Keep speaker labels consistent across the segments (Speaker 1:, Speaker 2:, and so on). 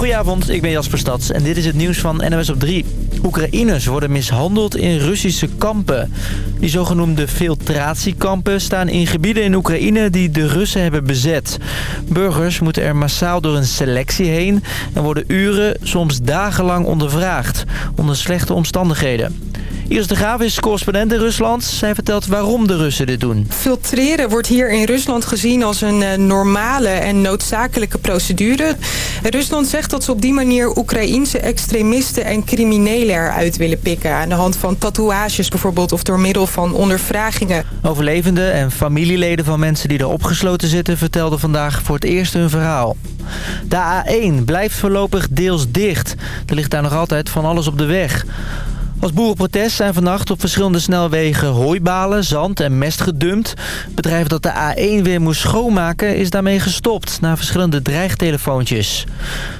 Speaker 1: Goedenavond, ik ben Jasper Stads en dit is het nieuws van NOS op 3. Oekraïners worden mishandeld in Russische kampen. Die zogenoemde filtratiekampen staan in gebieden in Oekraïne die de Russen hebben bezet. Burgers moeten er massaal door een selectie heen en worden uren, soms dagenlang ondervraagd. Onder slechte omstandigheden. Iris de Graaf is correspondent in Rusland. Zij vertelt waarom de Russen dit doen.
Speaker 2: Filtreren wordt hier in Rusland gezien als een uh, normale en noodzakelijke procedure. Rusland zegt dat ze op die manier Oekraïense extremisten en criminelen eruit willen pikken. Aan de hand van tatoeages bijvoorbeeld of door middel van ondervragingen.
Speaker 1: Overlevenden en familieleden van mensen die er opgesloten zitten... vertelden vandaag voor het eerst hun verhaal. De A1 blijft voorlopig deels dicht. Er ligt daar nog altijd van alles op de weg. Als boerenprotest zijn vannacht op verschillende snelwegen hooibalen, zand en mest gedumpt. Het bedrijf dat de A1 weer moest schoonmaken is daarmee gestopt na verschillende dreigtelefoontjes.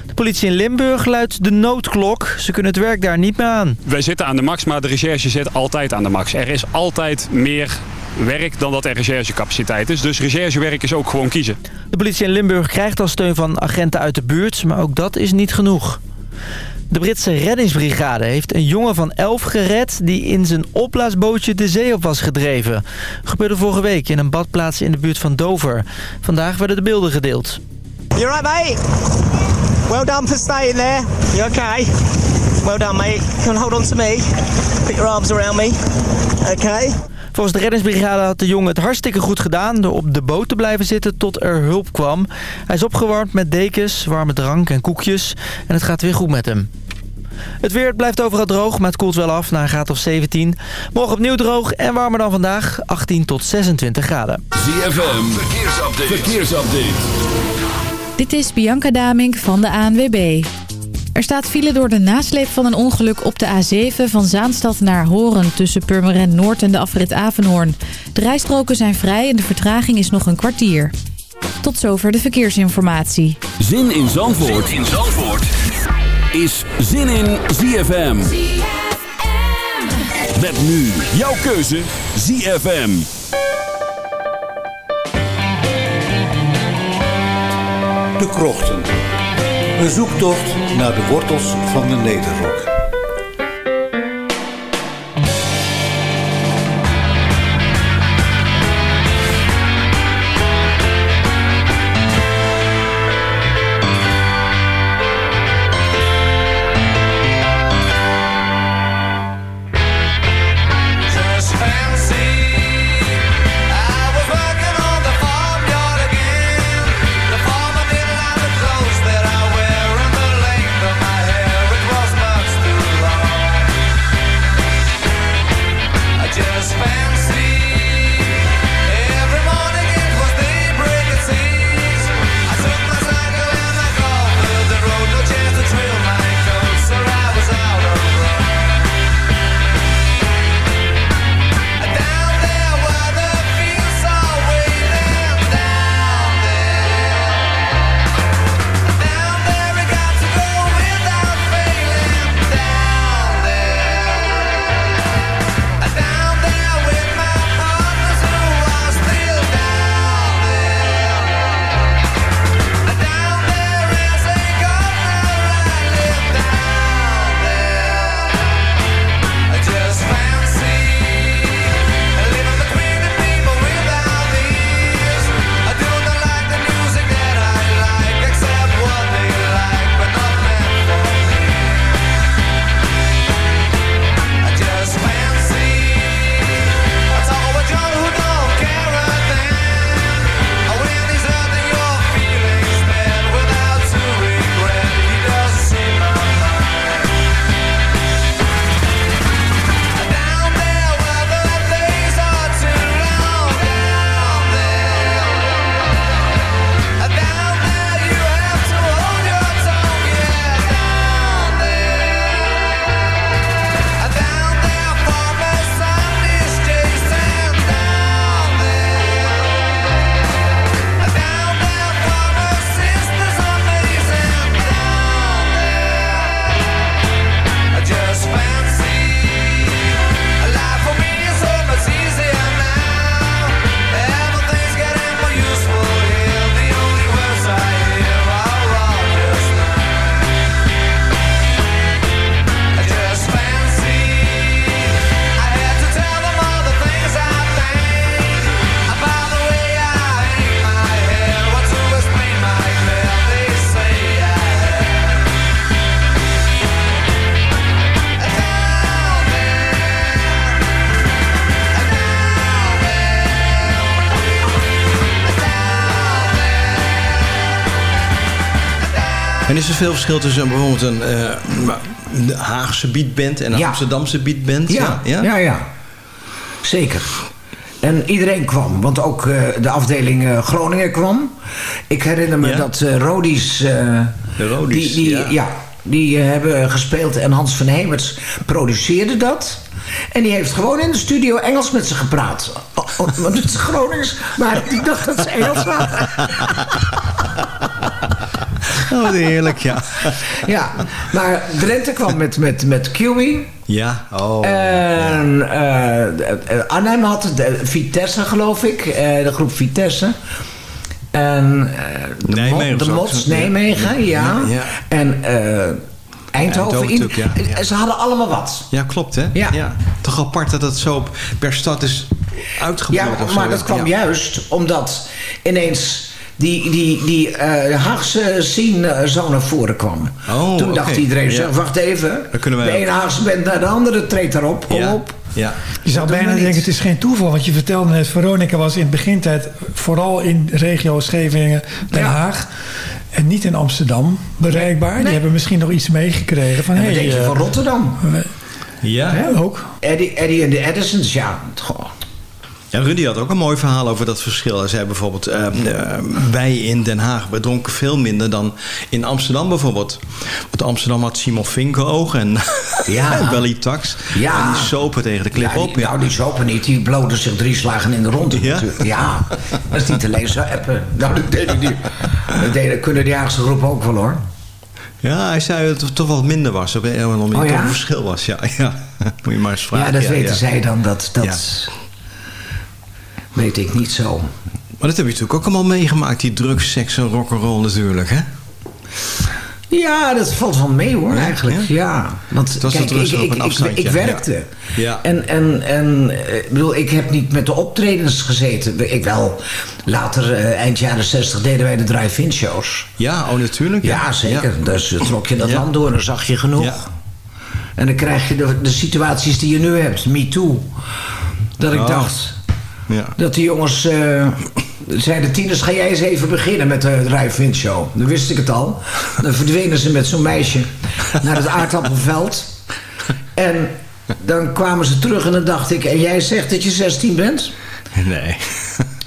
Speaker 1: De politie in Limburg luidt de noodklok. Ze kunnen het werk daar niet meer aan.
Speaker 3: Wij zitten aan de max, maar de recherche zit altijd aan de max. Er is altijd meer werk dan dat er recherchecapaciteit is. Dus recherchewerk is ook gewoon kiezen.
Speaker 1: De politie in Limburg krijgt al steun van agenten uit de buurt, maar ook dat is niet genoeg. De Britse reddingsbrigade heeft een jongen van 11 gered... die in zijn opblaasbootje de zee op was gedreven. gebeurde vorige week in een badplaats in de buurt van Dover. Vandaag werden de beelden gedeeld.
Speaker 4: You right, mate? Well done for staying there. You okay? Well done, mate. Can hold on to me. Put your arms around me. Okay?
Speaker 1: Volgens de reddingsbrigade had de jongen het hartstikke goed gedaan... door op de boot te blijven zitten tot er hulp kwam. Hij is opgewarmd met dekens, warme drank en koekjes... en het gaat weer goed met hem. Het weer blijft overal droog, maar het koelt wel af naar een graad of 17. Morgen opnieuw droog en warmer dan vandaag, 18 tot 26 graden.
Speaker 5: ZFM, verkeersupdate. verkeersupdate.
Speaker 6: Dit is Bianca Damink van de ANWB. Er staat file door de nasleep van een ongeluk op de A7 van Zaanstad naar Horen... tussen Purmerend Noord en de afrit Avenhoorn. De rijstroken zijn vrij en de vertraging is nog een kwartier. Tot zover de verkeersinformatie.
Speaker 5: Zin in Zandvoort, zin in Zandvoort. Is Zin in ZFM. Met nu jouw keuze ZFM.
Speaker 7: De Krochten. Een zoektocht naar de wortels van de Nederrok.
Speaker 8: Veel verschil tussen bijvoorbeeld een uh, Haagse beatband en een Amsterdamse beatband?
Speaker 9: Ja, ja, ja. ja. Zeker. En iedereen kwam, want ook uh, de afdeling uh, Groningen kwam. Ik herinner me dat Rodies...
Speaker 8: de Rodies,
Speaker 9: die, die, ja. die hebben gespeeld en Hans van Hemerts produceerde dat. En die heeft gewoon in de studio Engels met ze gepraat. Oh, oh, want het is Gronings, maar die dacht dat ze Engels waren.
Speaker 8: Oh, heerlijk, ja.
Speaker 9: ja, maar Drenthe kwam met, met, met Kiwi.
Speaker 8: Ja, oh.
Speaker 9: En uh, Arnhem had de Vitesse, geloof ik. Uh, de groep Vitesse. En de,
Speaker 8: Nijmegen,
Speaker 9: de Mots, Nijmegen, ja. ja. ja. En Eindhoven. Eindhoven in, ja. Ze hadden allemaal wat.
Speaker 8: Ja, klopt hè? Ja. ja. Toch apart dat het zo per stad is uitgebreid.
Speaker 9: Ja, maar dat kwam juist omdat ineens die, die, die uh, Haagse scene zo naar voren kwam.
Speaker 8: Oh,
Speaker 9: Toen dacht iedereen, ja. wacht even. de ene Haagse band naar de andere treedt erop. Kom op.
Speaker 8: Ja.
Speaker 10: Je zou bijna denken, het is geen toeval. Want je vertelde net, Veronica was in het begintijd... vooral in regio Scheveningen, Den Haag... En niet in Amsterdam bereikbaar. Die hebben misschien nog iets meegekregen. Van,
Speaker 9: en
Speaker 10: hey,
Speaker 9: denk je uh, van Rotterdam?
Speaker 8: Ja.
Speaker 10: ja ook.
Speaker 9: Eddie, Eddie en de Edisons, ja. Goh.
Speaker 8: Ja, Rudy had ook een mooi verhaal over dat verschil. Hij zei bijvoorbeeld, uh, uh, wij in Den Haag, we dronken veel minder dan in Amsterdam bijvoorbeeld. Want Amsterdam had Simon Vinkeroog en
Speaker 9: ja.
Speaker 8: Belly Tax.
Speaker 9: Ja.
Speaker 8: En die sopen tegen de klip
Speaker 9: ja,
Speaker 8: op.
Speaker 9: Ja. Nou, die sopen niet. Die bloden zich drie slagen in de rond.
Speaker 8: Ja?
Speaker 9: ja. Dat is niet alleen zo appen. Nou, dat deed ik niet. Dat, deed, dat kunnen die Haagse groepen ook wel hoor.
Speaker 8: Ja, hij zei dat het toch wat minder was. Op een of andere
Speaker 9: oh, ja?
Speaker 8: een verschil was. Ja, ja. Moet je maar eens vragen.
Speaker 9: Ja, dat weten zij dan. Dat, dat, weet ik niet zo.
Speaker 8: Maar dat heb je natuurlijk ook allemaal meegemaakt, die drugs, seks en rock'n'roll natuurlijk, hè?
Speaker 9: Ja, dat valt wel mee hoor, ja, eigenlijk. Ja. ja. Want
Speaker 8: het was
Speaker 9: kijk, ik,
Speaker 8: ik,
Speaker 9: ik, ik, ik, werkte. Ja. En, en, en ik bedoel, ik heb niet met de optredens gezeten. Ik wel. Later, uh, eind jaren 60, deden wij de drive-in shows.
Speaker 8: Ja, oh natuurlijk.
Speaker 9: Ja, zeker. Dus trok je dat land door en zag je genoeg. En dan krijg je de, de situaties die je nu hebt. Me too. Dat ik oh. dacht...
Speaker 8: Ja.
Speaker 9: Dat die jongens uh, zeiden, tieners, ga jij eens even beginnen met de drive-in show. Dan wist ik het al. Dan verdwenen ze met zo'n meisje naar het aardappelveld. En dan kwamen ze terug en dan dacht ik, en jij zegt dat je 16 bent?
Speaker 8: Nee.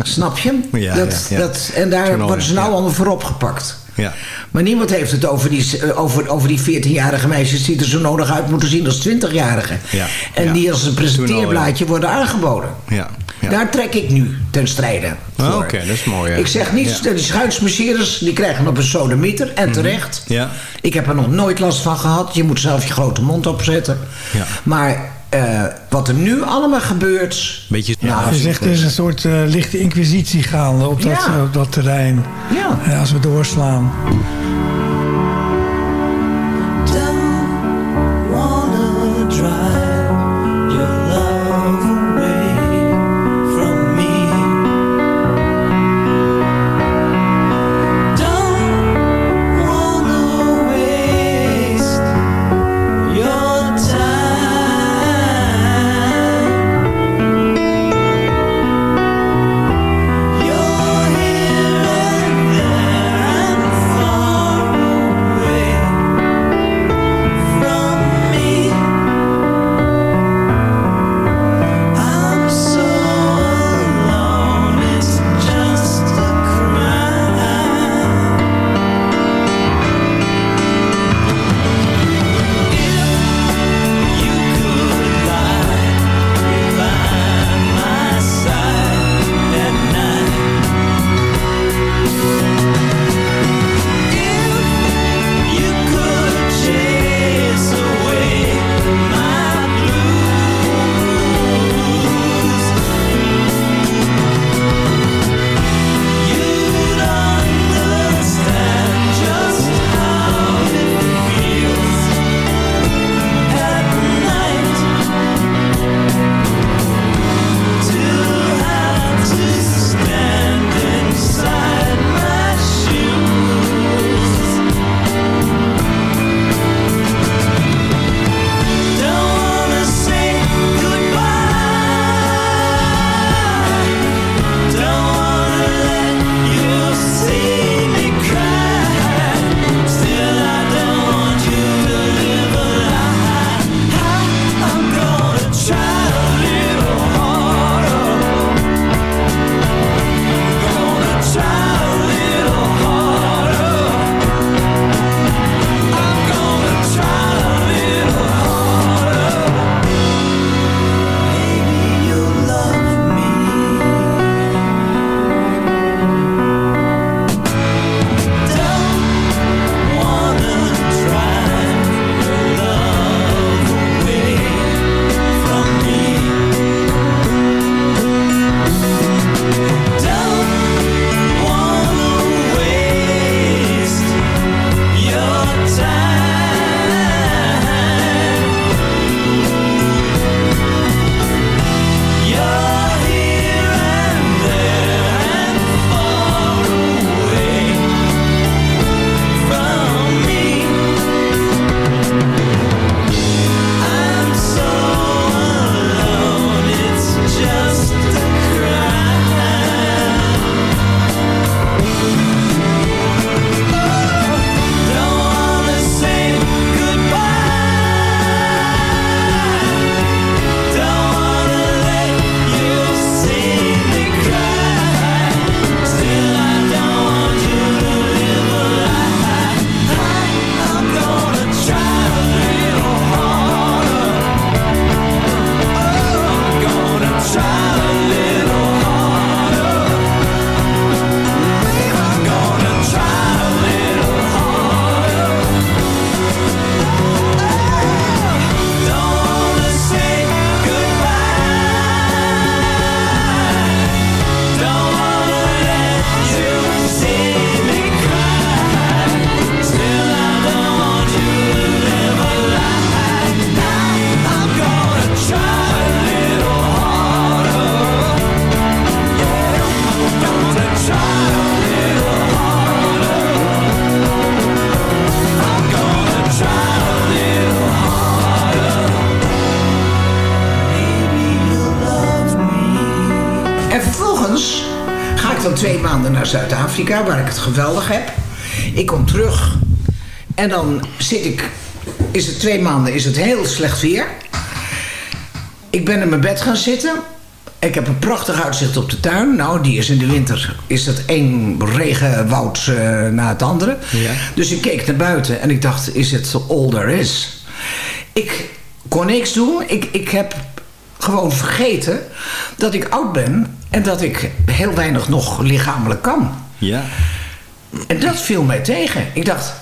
Speaker 9: Snap je?
Speaker 8: Ja,
Speaker 9: dat,
Speaker 8: ja, ja.
Speaker 9: Dat, en daar worden ze nou allemaal voor opgepakt.
Speaker 8: Ja.
Speaker 9: Maar niemand heeft het over die, over, over die 14-jarige meisjes... die er zo nodig uit moeten zien als 20-jarigen.
Speaker 8: Ja.
Speaker 9: En die als een presenteerblaadje worden aangeboden.
Speaker 8: Ja. Ja.
Speaker 9: Daar trek ik nu ten strijde voor.
Speaker 8: Oh, Oké, dat is mooi. Ja.
Speaker 9: Ik zeg niet, ja. die schuinsmarcheerders die krijgen op een sodemieter. En terecht.
Speaker 8: Mm -hmm. ja.
Speaker 9: Ik heb er nog nooit last van gehad. Je moet zelf je grote mond opzetten.
Speaker 8: Ja.
Speaker 9: Maar uh, wat er nu allemaal gebeurt...
Speaker 8: Beetje,
Speaker 10: nou, je zegt er is een soort uh, lichte inquisitie gaande op dat, uh, op dat terrein.
Speaker 9: Ja.
Speaker 10: als we doorslaan.
Speaker 9: Zuid-Afrika, waar ik het geweldig heb. Ik kom terug en dan zit ik... Is het twee maanden, is het heel slecht weer. Ik ben in mijn bed gaan zitten. Ik heb een prachtig uitzicht op de tuin. Nou, die is in de winter is dat één regenwoud uh, na het andere.
Speaker 8: Ja.
Speaker 9: Dus ik keek naar buiten en ik dacht, is het all there is? Ik kon niks doen. Ik, ik heb gewoon vergeten dat ik oud ben... en dat ik heel weinig nog lichamelijk kan.
Speaker 8: Ja.
Speaker 9: En dat viel mij tegen. Ik dacht,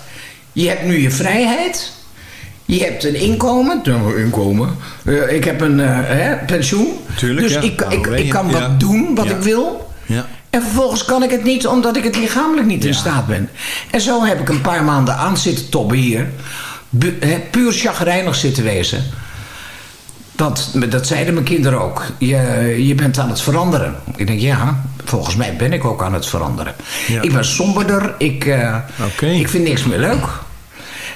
Speaker 9: je hebt nu je vrijheid... Je hebt een inkomen. Inkomen. Uh, ik heb een uh, hè, pensioen.
Speaker 8: Tuurlijk,
Speaker 9: dus
Speaker 8: ja.
Speaker 9: ik, ik, ik kan
Speaker 8: ja.
Speaker 9: wat doen wat
Speaker 8: Ja.
Speaker 9: ik wil.
Speaker 8: Ja.
Speaker 9: En vervolgens kan ik het niet omdat ik het lichamelijk niet in staat ben. En zo heb ik een paar maanden aan zitten tobben hier. Bu- hè, puur chagrijnig zitten wezen. Dat, dat zeiden mijn kinderen ook. Je, je bent aan het veranderen. Ik denk, ja, volgens mij ben ik ook aan het veranderen.
Speaker 8: Ja.
Speaker 9: Ik ben somberder. Ik, eh, ik vind niks meer leuk.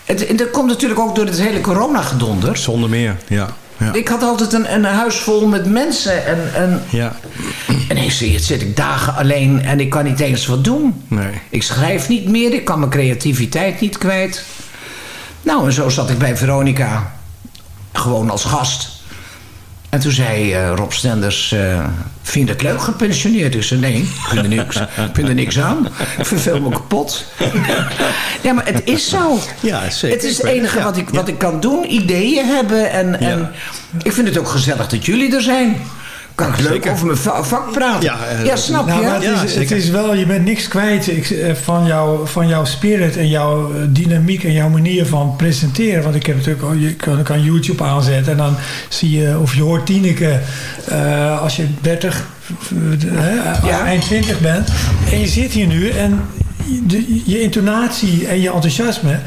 Speaker 9: Het, dat komt natuurlijk ook door het hele corona-gedonder.
Speaker 8: Zonder meer, ja. Ja.
Speaker 9: Ik had altijd een, een huis vol met mensen. En, en,
Speaker 8: ja.
Speaker 9: en ik zie, het zit ik dagen alleen en ik kan niet eens wat doen.
Speaker 8: Nee.
Speaker 9: Ik schrijf niet meer, ik kan mijn creativiteit niet kwijt. Nou, en zo zat ik bij Veronica. Gewoon als gast. En toen zei eh, Rob Stenders, eh, vind je het leuk gepensioneerd? Ik zei, nee, ik vind er niks, ik vind er niks aan. Ik verveel me kapot. ja, maar het is zo.
Speaker 8: Ja, zeker.
Speaker 9: Het is het enige
Speaker 8: ja.
Speaker 9: wat, ik, wat ik kan doen. Ideeën hebben. En, en ik vind het ook gezellig dat jullie er zijn. Kan ik leuk over mijn va- vak praten.
Speaker 8: Ja,
Speaker 9: Ja,
Speaker 8: eh,
Speaker 9: snap
Speaker 10: Nou,
Speaker 9: je?
Speaker 10: maar het,
Speaker 8: Ja,
Speaker 10: is, het
Speaker 8: zeker.
Speaker 10: is wel, je bent niks kwijt ik, eh, van, jou, van jouw spirit en jouw eh, dynamiek en jouw manier van presenteren. Want ik heb natuurlijk, al- je kan, kan YouTube aanzetten en dan zie je, of je hoort Tineke eh, als je 30, eh,
Speaker 9: Ja.
Speaker 10: eind 20 bent. En je zit hier nu en de, je intonatie en je enthousiasme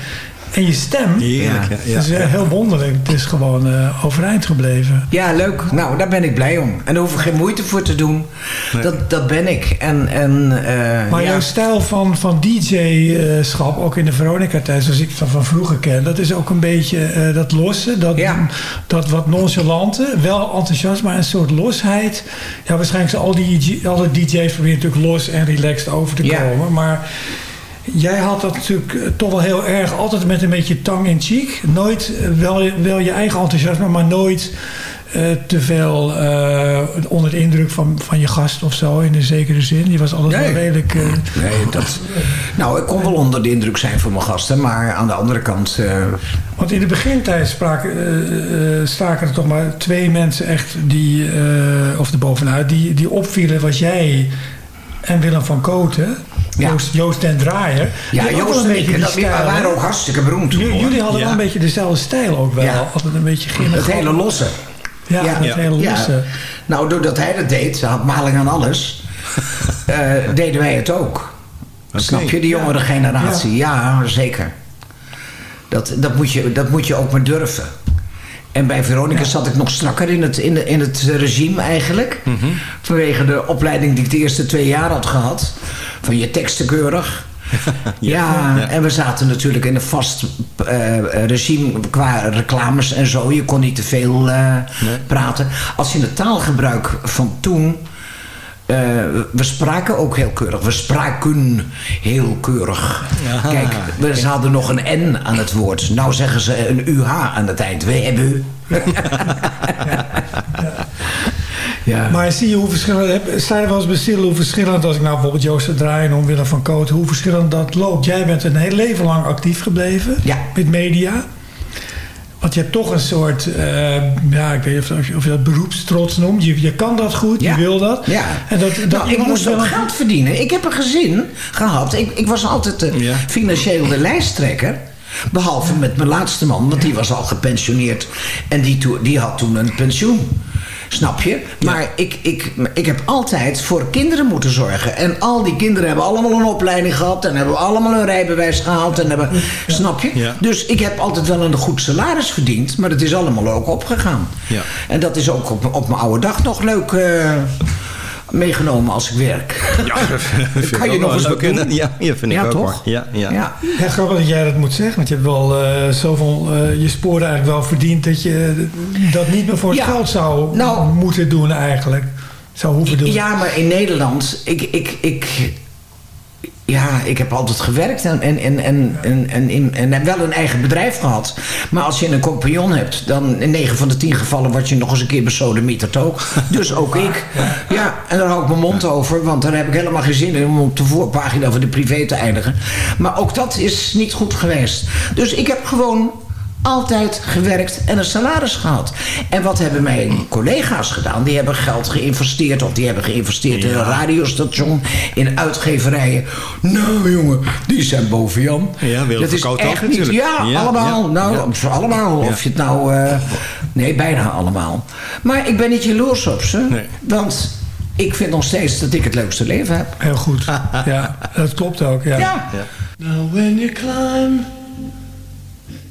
Speaker 10: en je stem,
Speaker 8: Heerlijk, ja. ja,
Speaker 10: dat is eh,
Speaker 8: ja.
Speaker 10: heel wonderlijk. Het is gewoon eh, overeind gebleven.
Speaker 9: Ja, leuk. Nou, daar ben ik blij om. En daar hoef ik geen moeite voor te doen. Dat, dat ben ik. En, en, eh,
Speaker 10: Maar
Speaker 9: ja.
Speaker 10: jouw stijl van, van DJ-schap, ook in de Veronica-tijd, zoals ik het van vroeger ken, dat is ook een beetje eh, dat losse, dat,
Speaker 9: Ja.
Speaker 10: dat wat nonchalante, wel enthousiast, maar een soort losheid. Ja, waarschijnlijk zijn al die alle DJ's proberen natuurlijk los en relaxed over te
Speaker 9: Ja.
Speaker 10: komen, maar jij had dat natuurlijk eh, toch wel heel erg, altijd met een beetje tang in cheek. Nooit, eh, wel, wel je eigen enthousiasme, maar nooit eh, te veel onder de indruk van, van je gast of zo, in een zekere zin. Je was altijd
Speaker 9: Nee.
Speaker 10: wel redelijk...
Speaker 9: Nee, dat... Nou, ik kon wel onder de indruk zijn van mijn gasten. Maar aan de andere kant...
Speaker 10: Want in de begintijd spraken, staken er toch maar twee mensen echt die, of erbovenuit, die, die opvielen was jij en Willem van Kooten.
Speaker 9: Ja.
Speaker 10: Joost, Joost den Draaier.
Speaker 9: Ja, Joost en ik, dat,
Speaker 10: stijl,
Speaker 9: waren ook hartstikke beroemd. toen.
Speaker 10: Jullie hadden
Speaker 8: Ja.
Speaker 10: wel een beetje dezelfde stijl ook wel.
Speaker 9: Ja.
Speaker 10: Altijd een beetje.
Speaker 9: Het hele losse.
Speaker 10: Ja, het hele losse.
Speaker 9: Nou, doordat hij dat deed, ze had maling aan alles, eh, deden wij het ook. Snap je, de jongere generatie? Ja, zeker. Dat, dat, moet je, dat moet je ook maar durven. En bij Veronica zat ik nog strakker in het, in, de- in het regime eigenlijk. Vanwege de opleiding die ik de eerste twee jaar had gehad. Van je teksten keurig. Ja,
Speaker 8: Ja.
Speaker 9: en we zaten natuurlijk in een vast eh, regime qua reclames en zo. Je kon niet te veel eh, praten. Als je het taalgebruik van toen... eh, we spraken ook heel keurig. We spraken heel keurig. Kijk, we hadden nog een N aan het woord. Nou zeggen ze een UH aan het eind. We hebben... ja.
Speaker 10: Maar zie je hoe verschillend, eens bij stil hoe verschillend, als ik nou bijvoorbeeld Joost de Draaier noem, Willem van Koot, hoe verschillend dat loopt. Jij bent een heel leven lang actief gebleven
Speaker 9: Ja.
Speaker 10: met media. Want je hebt toch een soort, eh, ja, ik weet niet of, je- of je dat beroepstrots noemt. Je, je kan dat goed,
Speaker 9: Ja.
Speaker 10: je wil dat.
Speaker 9: Ja.
Speaker 10: En dat, dat
Speaker 9: nou, ik moest
Speaker 10: wel
Speaker 9: ook geld verdienen. Ik heb een gezin gehad. Ik, ik was altijd de
Speaker 8: Ja.
Speaker 9: financieel de lijsttrekker. Behalve met mijn laatste man, want die was al gepensioneerd. En die, die had toen een pensioen. Snap je? Maar ik, ik, ik heb altijd voor kinderen moeten zorgen. En al die kinderen hebben allemaal een opleiding gehad. En hebben allemaal een rijbewijs gehaald. En hebben, Snap je?
Speaker 8: Ja.
Speaker 9: Dus ik heb altijd wel een goed salaris verdiend. Maar het is allemaal ook opgegaan.
Speaker 8: Ja.
Speaker 9: En dat is ook op, op mijn oude dag nog leuk eh, meegenomen als ik werk.
Speaker 8: Ja,
Speaker 9: kan je nog eens wat doen?
Speaker 8: Ja, ja, vind ik
Speaker 9: Ja,
Speaker 8: ook
Speaker 9: toch?
Speaker 8: hoor. Ja, ja.
Speaker 9: Ja.
Speaker 10: Ja, grappig dat jij dat moet zeggen. Want je hebt wel eh, zoveel, eh, je sporen eigenlijk wel verdiend dat je dat niet meer voor het
Speaker 9: Ja.
Speaker 10: geld zou
Speaker 9: Nou.
Speaker 10: moeten doen eigenlijk. Zo, hoe bedoel je?
Speaker 9: Ja, maar in Nederland, ik, ik, ik, ja, ik heb altijd gewerkt en, en, en, en, en, en, en heb wel een eigen bedrijf gehad. Maar als je een compagnon hebt, dan in 9 van de 10 gevallen word je nog eens een keer besodemieterd ook. Dus ook ik. Ja, en daar hou ik mijn mond over, want daar heb ik helemaal geen zin in om op de voorpagina van de privé te eindigen. Maar ook dat is niet goed geweest. Dus ik heb gewoon altijd gewerkt en een salaris gehad. En wat hebben mijn collega's gedaan? Die hebben geld geïnvesteerd of die hebben geïnvesteerd in een radiostation, in uitgeverijen. Nou jongen, die zijn boven Jan.
Speaker 8: Ja,
Speaker 9: Dat is echt
Speaker 8: ook
Speaker 9: niet.
Speaker 8: natuurlijk.
Speaker 9: Ja,
Speaker 8: Ja,
Speaker 9: allemaal.
Speaker 8: ja,
Speaker 9: nou,
Speaker 8: ja.
Speaker 9: voor allemaal.
Speaker 8: Ja.
Speaker 9: Of je het nou... eh, nee, bijna allemaal. Maar ik ben niet jaloers op ze.
Speaker 8: Nee.
Speaker 9: Want ik vind nog steeds dat ik het leukste leven heb.
Speaker 10: Heel goed. Ja, dat klopt ook. Ja.
Speaker 9: Ja.
Speaker 11: Now when you climb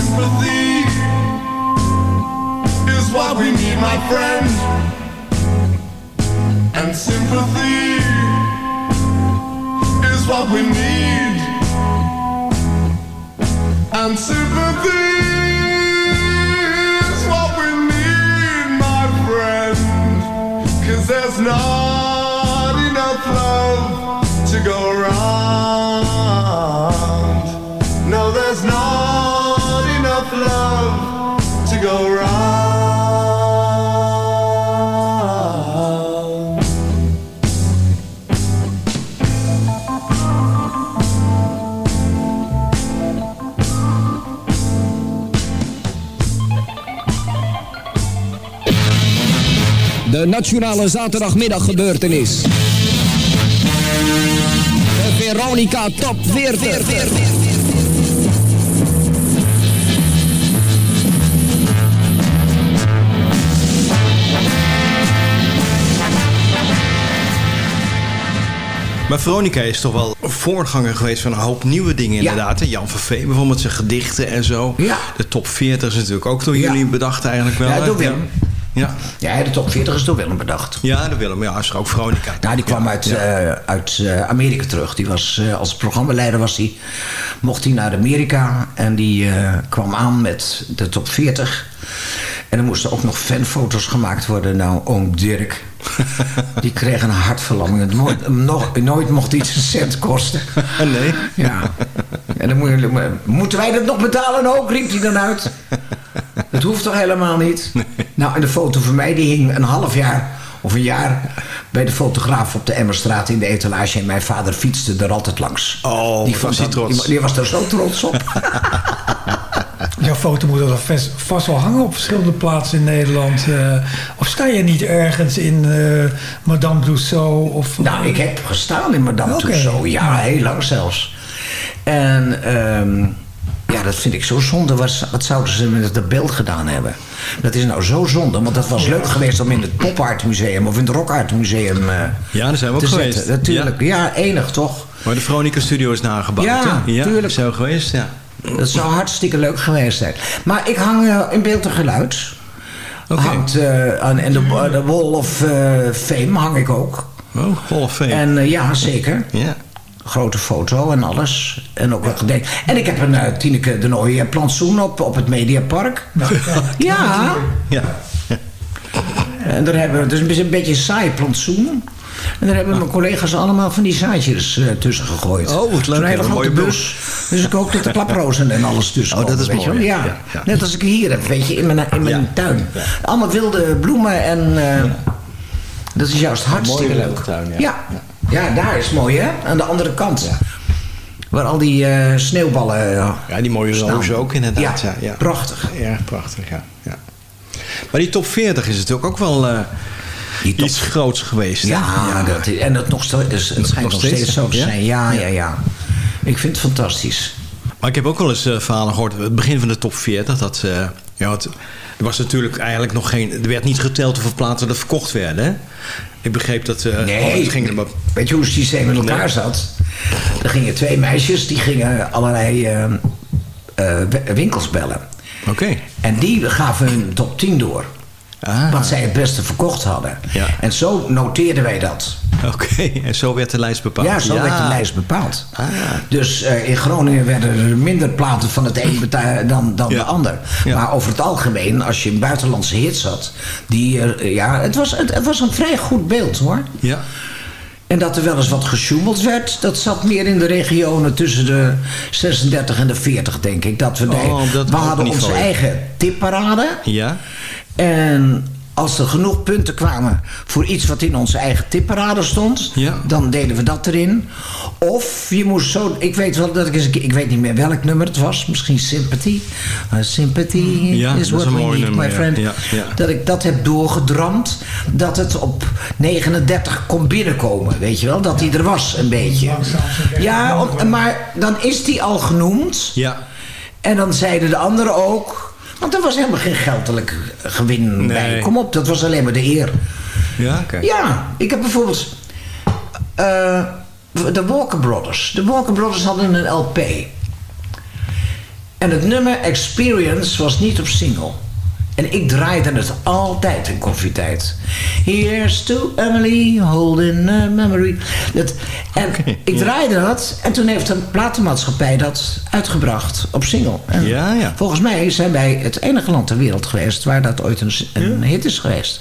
Speaker 11: sympathy is what we need, my friend. And sympathy is what we need. And sympathy is what we need, my friend. Cause there's not enough love to go around.
Speaker 4: De nationale zaterdagmiddaggebeurtenis. De Veronica Top 40.
Speaker 8: Maar Veronica is toch wel voorganger geweest van een hoop nieuwe dingen inderdaad. hè? Jan van Veen bijvoorbeeld, zijn gedichten en zo.
Speaker 9: Ja.
Speaker 8: De top 40 is natuurlijk ook door jullie bedacht eigenlijk wel.
Speaker 9: Ja, door.
Speaker 8: Ja.
Speaker 9: Ja, de top 40 is door Willem bedacht.
Speaker 8: Ja, de Willem. Ja, is er ook Veronica.
Speaker 9: Nou, die kwam uit, eh, uit eh, Amerika terug. Die was, eh, als programmaleider was hij, mocht hij naar Amerika. En die kwam aan met de top 40. En er moesten ook nog fanfoto's gemaakt worden. Nou, oom Dirk, die kreeg een hartverlamming. Nooit, nog, nooit mocht iets een cent kosten.
Speaker 8: Nee?
Speaker 9: Ja. En dan moet je, moeten wij dat nog betalen ook, riep hij dan uit. Dat hoeft toch helemaal niet? Nou, en de foto van mij, die hing een half jaar of een jaar bij de fotograaf op de Emmerstraat in de etalage. En mijn vader fietste er altijd langs.
Speaker 8: Oh,
Speaker 9: die,
Speaker 8: was hij trots.
Speaker 9: Die, die was er zo trots op.
Speaker 10: Jouw foto moet er vast, vast wel hangen op verschillende plaatsen in Nederland. eh. of sta je niet ergens in eh, Madame Tussauds? Of,
Speaker 9: Nou, ik heb gestaan in Madame. Tussauds. Ja, heel lang zelfs. En ehm, ja, dat vind ik zo zonde. Wat, wat zouden ze met dat beeld gedaan hebben? Dat is nou zo zonde. Want dat was leuk geweest om in het Pop Art Museum of in het Rock Art Museum eh,
Speaker 8: Ja, daar zijn we ook geweest.
Speaker 9: zetten. Natuurlijk. Ja. enig toch?
Speaker 8: Maar de Veronica Studio is nagebouwd,
Speaker 9: Ja,
Speaker 8: hè?
Speaker 9: tuurlijk.
Speaker 8: Zo geweest, ja.
Speaker 9: Dat zou hartstikke leuk geweest zijn. Maar ik hang eh, in beeld en geluid. Hangt eh, aan en de, de Wall of Fame hang ik ook.
Speaker 8: Oh, Wall of Fame.
Speaker 9: En ja, zeker.
Speaker 8: Ja.
Speaker 9: Grote foto en alles. En ook wat gedenk. En ik heb een uh, Tineke de Nooie plantsoen op, op het Mediapark. ja.
Speaker 8: Ja.
Speaker 9: En daar hebben we, het is een beetje een saai plantsoen. En daar hebben mijn collega's allemaal van die zaadjes uh, tussen gegooid.
Speaker 8: Oh, wat leuk.
Speaker 9: Zo'n hele
Speaker 8: Een
Speaker 9: grote bus. Dus ik hoop dat er klaprozen en alles tussen
Speaker 8: Oh, dat is
Speaker 9: weet
Speaker 8: mooi.
Speaker 9: Ja.
Speaker 8: ja, ja.
Speaker 9: Net als ik hier heb, weet je, in mijn, in mijn tuin. Allemaal wilde bloemen en... Uh, dat is juist hartstikke leuk.
Speaker 8: tuin,
Speaker 9: ja. Ja. ja, daar is mooi, hè? Aan de andere kant. Waar al die uh, sneeuwballen
Speaker 8: Ja, die mooie rozen ook inderdaad.
Speaker 9: Ja,
Speaker 8: ja,
Speaker 9: prachtig.
Speaker 8: Erg prachtig, ja. ja. Maar die top 40 is natuurlijk ook wel uh, iets groots geweest.
Speaker 9: Ja, ja. Dat, en dat nog steeds, het schijnt nog steeds, steeds zo te
Speaker 8: ja?
Speaker 9: zijn. Ja, ja, ja. Ik vind het fantastisch.
Speaker 8: Maar ik heb ook wel eens verhalen gehoord, het begin van de top 40, dat... Ja, het, er was natuurlijk eigenlijk nog geen... Er werd niet geteld hoeveel platen er verkocht werden? Ik begreep dat... Uh,
Speaker 9: nee,
Speaker 8: het ging
Speaker 9: maar... weet je hoe het systeem in elkaar nee. zat? Er gingen twee meisjes, die gingen allerlei winkels bellen.
Speaker 8: Oké. Okay.
Speaker 9: En die gaven hun top 10 door.
Speaker 8: Ah.
Speaker 9: Wat zij het beste verkocht hadden.
Speaker 8: Ja.
Speaker 9: En zo noteerden wij dat.
Speaker 8: Oké, okay. en zo werd de lijst bepaald.
Speaker 9: Ja, zo ja. werd de lijst bepaald. Ah. Dus uh, in Groningen werden er minder platen van het een dan, dan ja. de ander. Maar over het algemeen, als je in buitenlandse hits had... Die, uh, ja, het, was, het, het, was een vrij goed beeld, hoor.
Speaker 8: Ja.
Speaker 9: En dat er wel eens wat gesjoemeld werd, dat zat meer in de regionen tussen de 36 en de 40, denk ik. Dat we,
Speaker 8: oh, dat
Speaker 9: we hadden onze eigen tipparade.
Speaker 8: Ja.
Speaker 9: En als er genoeg punten kwamen voor iets wat in onze eigen tipparade stond,
Speaker 8: ja.
Speaker 9: dan deden we dat erin. Of je moest zo, ik weet wel dat ik eens, ik weet niet meer welk nummer het was, misschien Sympathy. Uh, sympathy
Speaker 8: ja,
Speaker 9: is what we need,
Speaker 8: nummer,
Speaker 9: my friend.
Speaker 8: Ja, ja,
Speaker 9: dat ik dat heb doorgedramd, dat het op 39 kon binnenkomen, weet je wel, dat hij er was een beetje. Ja, op, maar dan is die al genoemd.
Speaker 8: Ja.
Speaker 9: En dan zeiden de anderen ook. Want er was helemaal geen geldelijk gewin
Speaker 8: nee.
Speaker 9: bij. Kom op, dat was alleen maar de eer.
Speaker 8: Ja, okay.
Speaker 9: Ja, ik heb bijvoorbeeld... Uh, de Walker Brothers. De Walker Brothers hadden een LP. En het nummer Experience was niet op single. En ik draaide het altijd in koffietijd. Here's to Emily, holding a memory. Dat, en okay, ik draaide yeah. dat. En toen heeft een platenmaatschappij dat uitgebracht op single. En
Speaker 8: ja, ja.
Speaker 9: Volgens mij zijn wij het enige land ter wereld geweest... waar dat ooit een, een ja. hit is geweest.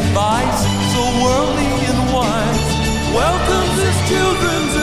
Speaker 12: Advice. So worldly and wise. Welcomes his children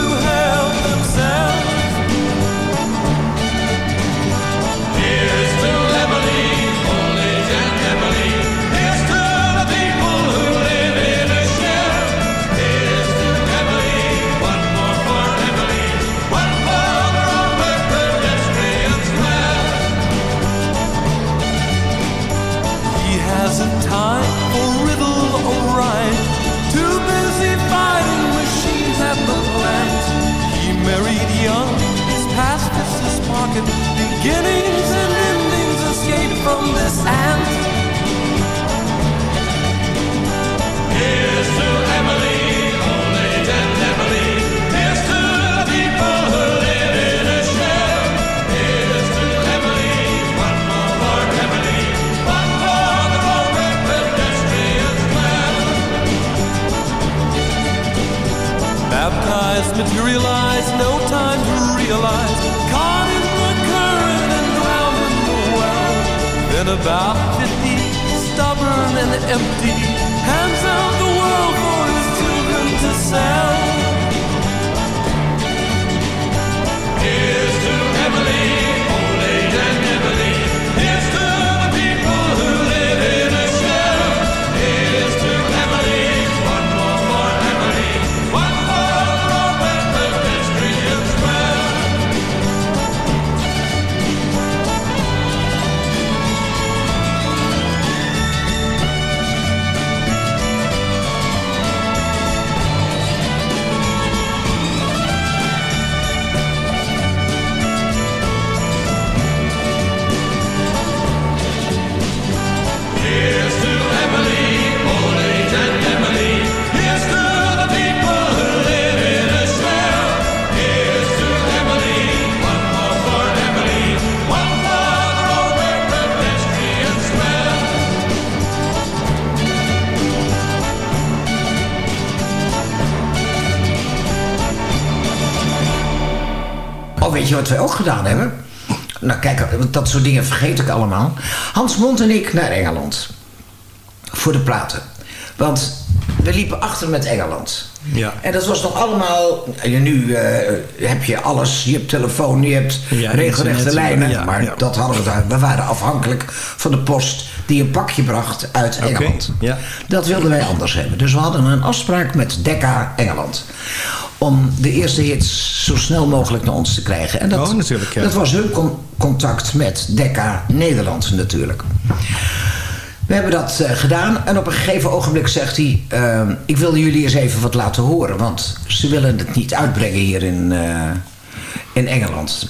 Speaker 12: Baptized, materialized, no time to realize. Caught in the current and drowned in the well. Then about 50, stubborn and empty, hands out the world for his children to sell.
Speaker 9: Weet je wat wij ook gedaan hebben? Nou kijk, want dat soort dingen vergeet ik allemaal. Hans Mond en ik naar Engeland. Voor de platen. Want we liepen achter met Engeland.
Speaker 8: Ja.
Speaker 9: En dat was nog allemaal... en Nu eh, heb je alles. Je hebt telefoon, je hebt
Speaker 8: Ja,
Speaker 9: regelrechte lijnen.
Speaker 8: ja,
Speaker 9: maar
Speaker 8: ja.
Speaker 9: dat hadden we daar. We waren afhankelijk van de post die een pakje bracht uit Engeland.
Speaker 8: ja.
Speaker 9: Dat wilden wij anders hebben. Dus we hadden een afspraak met Decca Engeland. Om de eerste hits zo snel mogelijk naar ons te krijgen. En dat,
Speaker 8: Oh, natuurlijk, ja.
Speaker 9: dat was hun con- contact met Decca Nederland natuurlijk. We hebben dat eh, gedaan en op een gegeven ogenblik zegt hij... eh, ik wilde jullie eens even wat laten horen... want ze willen het niet uitbrengen hier in, eh, in Engeland.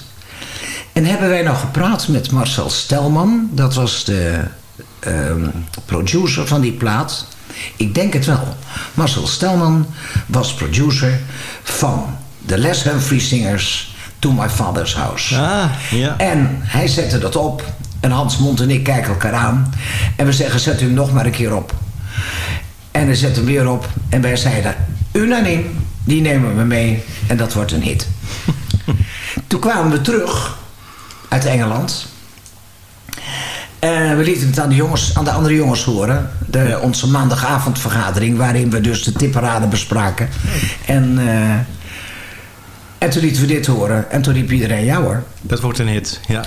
Speaker 9: En hebben wij nou gepraat met Marcel Stelman. Dat was de ehm, producer van die plaat. Ik denk het wel. Marcel Stelman was producer van de Les Humphrey Singers... To My Father's House.
Speaker 8: Ah, ja.
Speaker 9: En hij zette dat op. En Hans Mond en ik kijken elkaar aan. En we zeggen, zet u hem nog maar een keer op. En hij zet hem weer op. En wij zeiden, unaniem, die nemen we mee. En dat wordt een hit. Toen kwamen we terug uit Engeland. En we lieten het aan de, jongens, aan de andere jongens horen. De, Onze maandagavondvergadering, waarin we dus de tipperaden bespraken. En, eh, en toen lieten we dit horen. En toen riep iedereen, ja hoor.
Speaker 8: Dat wordt een hit, ja.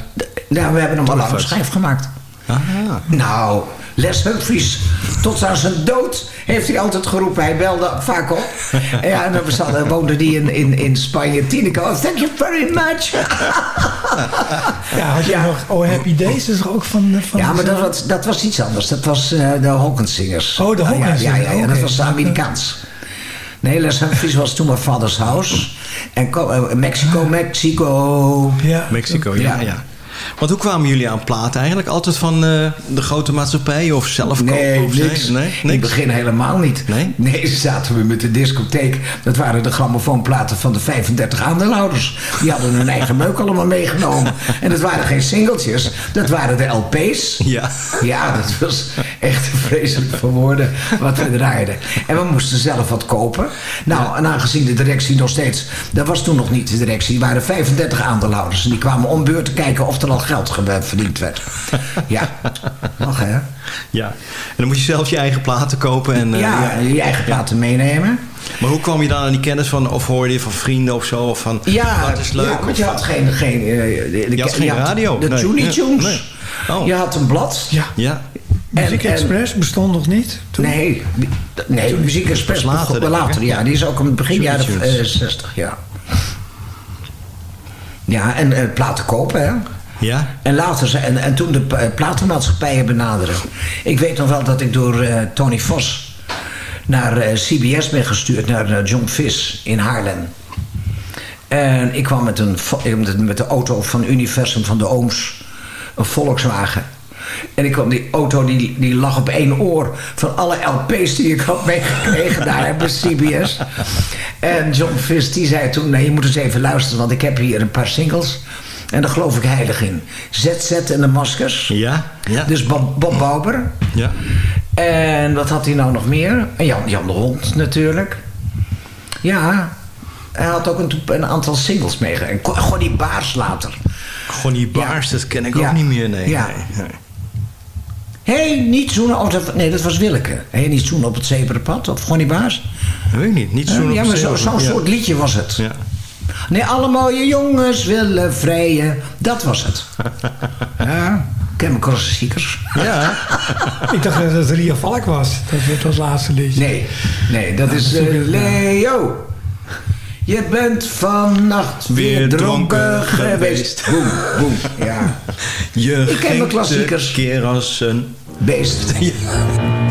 Speaker 9: Nou, we hebben hem al lang schijf gemaakt.
Speaker 8: Ah,
Speaker 9: Nou, Les Humphries, tot aan zijn dood heeft hij altijd geroepen. Hij belde vaak op. En ja, en dan woonde hij in, in, in Spanje. Tineke, oh, thank you very much.
Speaker 10: Ja, had je nog Oh Happy Days, is ook van... van
Speaker 9: Ja, maar dat was, dat was iets anders. Dat was eh, de Hawkins Singers.
Speaker 10: Oh, de
Speaker 9: Ja,
Speaker 10: Hawkins
Speaker 9: Ja, ja, ja,
Speaker 10: Singers,
Speaker 9: dat was Amerikaans. Nee, Les Humphries was toen mijn vaders house. En eh, Mexico, Mexico.
Speaker 10: Ja,
Speaker 8: Mexico, ja, ja. Want hoe kwamen jullie aan platen eigenlijk? Altijd van eh, de grote maatschappijen of zelf kopen?
Speaker 9: Nee,
Speaker 8: of
Speaker 9: niks.
Speaker 8: Nee,
Speaker 9: In het begin helemaal niet.
Speaker 8: Nee?
Speaker 9: Nee, ze zaten we met de discotheek. Dat waren de grammofoonplaten van de 35 aandeelhouders. Die hadden hun eigen meuk allemaal meegenomen. En dat waren geen singeltjes. Dat waren de LP's.
Speaker 8: Ja.
Speaker 9: Ja, dat was echt vreselijk voor woorden wat we draaiden. En we moesten zelf wat kopen. Nou, en aangezien de directie nog steeds... Dat was toen nog niet de directie. Er waren 35 aandeelhouders. En die kwamen om beurt te kijken of er al geld ge- verdiend werd. Ja, nog hè.
Speaker 8: Ja. En dan moet je zelf je eigen platen kopen. En, eh,
Speaker 9: ja, je eigen platen meenemen.
Speaker 8: Maar hoe kwam je dan aan die kennis van, of hoorde je van vrienden of zo? Of van,
Speaker 9: Ja,
Speaker 8: dat is leuk.
Speaker 9: ja, want je had geen... geen eh, de, de-
Speaker 8: Je had geen radio?
Speaker 9: De
Speaker 8: Nee.
Speaker 9: Toonie
Speaker 8: Ja,
Speaker 9: Tunes.
Speaker 8: nee. Oh.
Speaker 9: Je had een blad.
Speaker 10: Ja.
Speaker 8: Ja.
Speaker 10: Muziek
Speaker 9: En- en-
Speaker 10: Express bestond nog niet toen?
Speaker 9: Nee, nee Muziek Express
Speaker 8: later,
Speaker 9: begon- later ja. Die is ook in het begin jaren
Speaker 8: Tunes.
Speaker 9: eh, 60, ja. Ja, en eh, platen kopen, hè.
Speaker 8: Ja?
Speaker 9: En later, ze- en, en toen de eh, platenmaatschappijen benaderen. Ik weet nog wel dat ik door eh, Tony Vos naar eh, CBS ben gestuurd, naar John Vis in Haarlem. En ik kwam met, een, met de auto van Universum van de Ooms, een Volkswagen. En ik kwam, die auto die, die lag op één oor van alle LP's die ik had meegekregen daar bij CBS. En John Vis die zei toen, nee je moet eens even luisteren, want ik heb hier een paar singles. En daar geloof ik heilig in. ZZ en de Maskers.
Speaker 8: Ja? Ja.
Speaker 9: Dus Bob, Bob Bauber.
Speaker 8: Ja.
Speaker 9: En wat had hij nou nog meer? En Jan, Jan de Hond natuurlijk. Ja, hij had ook een, een aantal singles meegegeven. Gewoon die baars later.
Speaker 8: Gonnie Baars, dat ken ik
Speaker 9: Ja.
Speaker 8: ook niet meer. Nee.
Speaker 9: Ja.
Speaker 8: nee, nee.
Speaker 9: Hé, hey, niet zoenen... Oh, dat, nee, dat was Willeke. Hé, hey, niet zoenen op het zebrapad. Of gewoon die baas.
Speaker 8: Dat weet ik niet. Niet zo'n
Speaker 9: ja, maar zo- zo'n soort liedje was het.
Speaker 8: Ja.
Speaker 9: Nee, alle mooie jongens willen vrijen. Dat was het. ja, ken mijn klassiekers.
Speaker 8: Ja.
Speaker 10: Ik dacht dat het Ria Valk was. Dat was het laatste liedje.
Speaker 9: Nee, nee, dat is eh, Leo. Je bent vannacht weer,
Speaker 8: Weer
Speaker 9: dronken,
Speaker 8: dronken
Speaker 9: geweest. Boem, boem, ja.
Speaker 8: Je
Speaker 9: Ik ken mijn klassiekers.
Speaker 8: keer als een...
Speaker 9: Beest.
Speaker 12: Oh,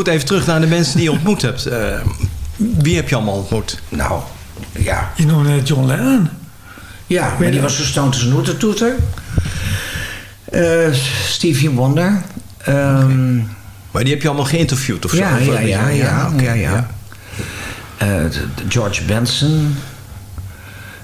Speaker 8: goed, even terug naar de mensen die je ontmoet hebt. Eh, wie heb je allemaal ontmoet?
Speaker 9: Nou, ja.
Speaker 10: Je noemde net John Lennon.
Speaker 9: Ja, maar die was zo als een noetertoeter. Eh, Stevie Wonder. Ehm,
Speaker 8: Maar die heb je allemaal geïnterviewd of zo?
Speaker 9: ja,
Speaker 8: Of,
Speaker 9: ja, ja, ja,
Speaker 8: oké,
Speaker 9: ja, ja. Eh, George Benson.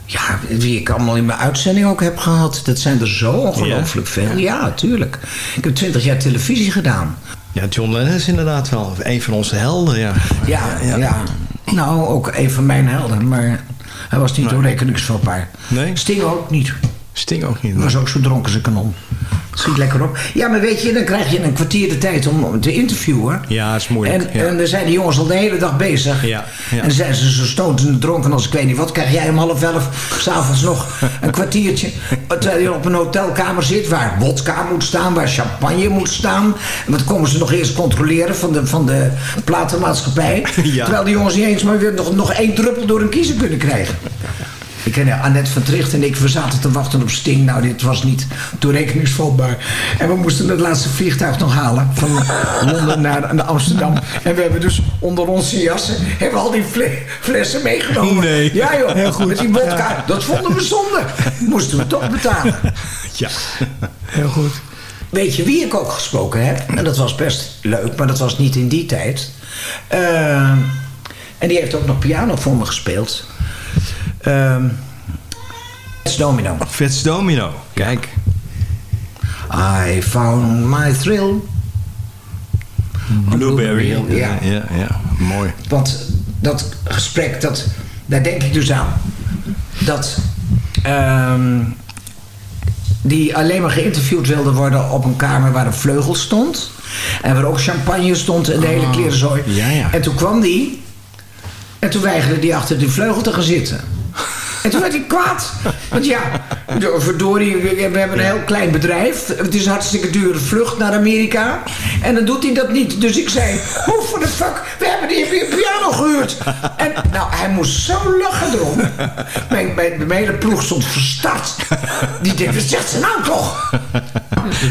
Speaker 9: Ja, wie ik allemaal in mijn uitzending ook heb gehad. Dat zijn er zo ongelooflijk veel. Ja, tuurlijk. Ik heb twintig jaar televisie gedaan.
Speaker 8: Ja, John Lennon is inderdaad wel een van onze helden, ja.
Speaker 9: Ja, ja. Nou, ook een van mijn helden. Maar hij was niet toerekeningsvatbaar.
Speaker 8: Nee?
Speaker 9: Sting ook niet.
Speaker 8: Sting ook niet.
Speaker 9: Hij was ook zo dronken als een kanon. Schiet lekker op. Ja, maar weet je, dan krijg je een kwartier de tijd om te interviewen.
Speaker 8: Ja, dat is moeilijk.
Speaker 9: En,
Speaker 8: ja.
Speaker 9: en dan zijn die jongens al de hele dag bezig.
Speaker 8: Ja, ja.
Speaker 9: En dan zijn ze zo stootend dronken als ik weet niet wat. Krijg jij om half elf s'avonds nog een kwartiertje. Terwijl je op een hotelkamer zit waar wodka moet staan, waar champagne moet staan. En wat komen ze nog eerst controleren van de, van de platenmaatschappij.
Speaker 8: Ja.
Speaker 9: Terwijl die jongens niet eens maar weer nog, nog één druppel door hun kiezer kunnen krijgen. Ik ken Annette van Tricht en ik, we zaten te wachten op Sting. Nou, dit was niet toerekeningsvatbaar. En we moesten het laatste vliegtuig nog halen. Van Londen naar, naar Amsterdam. En we hebben dus onder onze jassen... hebben we al die fle- flessen meegenomen.
Speaker 8: Nee.
Speaker 9: Ja joh,
Speaker 8: Heel goed.
Speaker 9: met die wodka.
Speaker 8: Ja.
Speaker 9: Dat vonden we zonde. Moesten we toch betalen.
Speaker 8: Ja.
Speaker 10: Heel goed.
Speaker 9: Weet je wie ik ook gesproken heb? En dat was best leuk, maar dat was niet in die tijd. Eh, en die heeft ook nog piano voor me gespeeld. Ehm Fats Domino.
Speaker 8: Fats Domino, kijk.
Speaker 9: I found my thrill.
Speaker 8: Blueberry.
Speaker 9: Ja.
Speaker 8: Ja, ja, ja. Mooi.
Speaker 9: Want dat gesprek, dat, daar denk ik dus aan. Dat ehm, die alleen maar geïnterviewd wilde worden op een kamer waar een vleugel stond. En waar ook champagne stond en de hele
Speaker 8: Oh,
Speaker 9: klerenzooi.
Speaker 8: ja, ja.
Speaker 9: En toen kwam die. En toen weigerde die achter die vleugel te gaan zitten. En toen werd hij kwaad. Want ja, verdorie, we hebben een heel klein bedrijf. Het is een hartstikke dure vlucht naar Amerika. En dan doet hij dat niet. Dus ik zei, hoe voor de fuck, we hebben die pi- piano gehuurd. En nou, hij moest zo lachen erom. Mijn, mijn, mijn hele ploeg stond verstart. Die denkt, wat zegt ze nou toch?